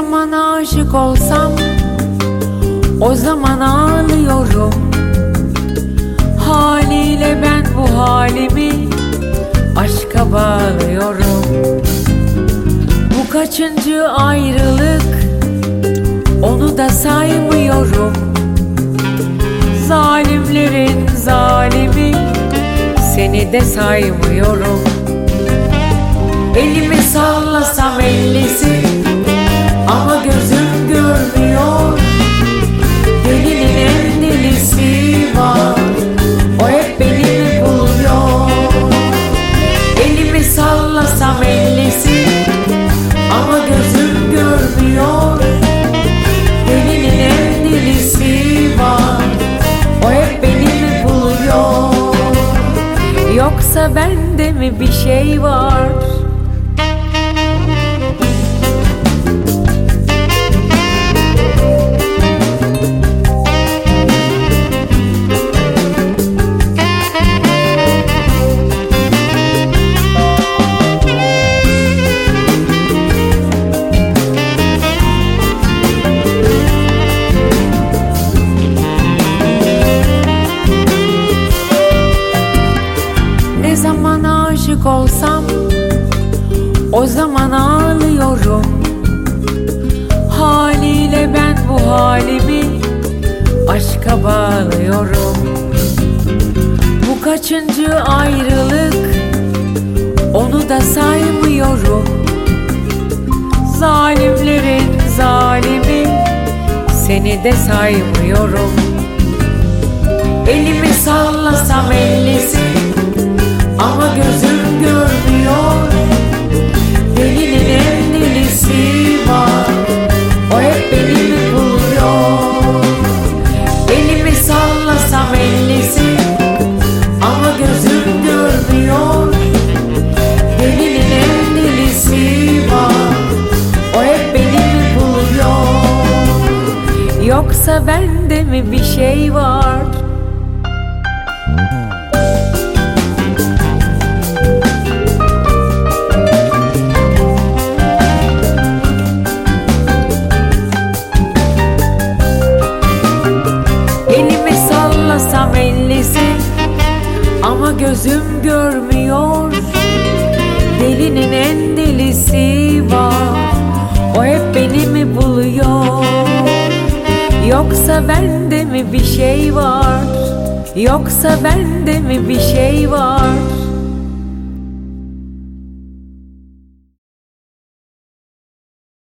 zaman aşık olsam o zaman ağlıyorum. Haliyle ben bu halimi aşka bağlıyorum. Bu kaçıncı ayrılık onu da saymıyorum. Zalimlerin zalimi seni de saymıyorum. Elimi sallasam ellisi Yoksa bende mi bir şey var olsam o zaman ağlıyorum. Haliyle ben bu halimi aşka bağlıyorum. Bu kaçıncı ayrılık? Onu da saymıyorum. Zalimlerin zalimi seni de saymıyorum. Elimi sallasam ellisi ama gözüm Yoksa bende mi bir şey var? Elimi sallasam ellisi Ama gözüm görmüyor. Delinin en delisi var. O hep beni mi buluyor Yoksa bende mi bir şey var? Yoksa bende mi bir şey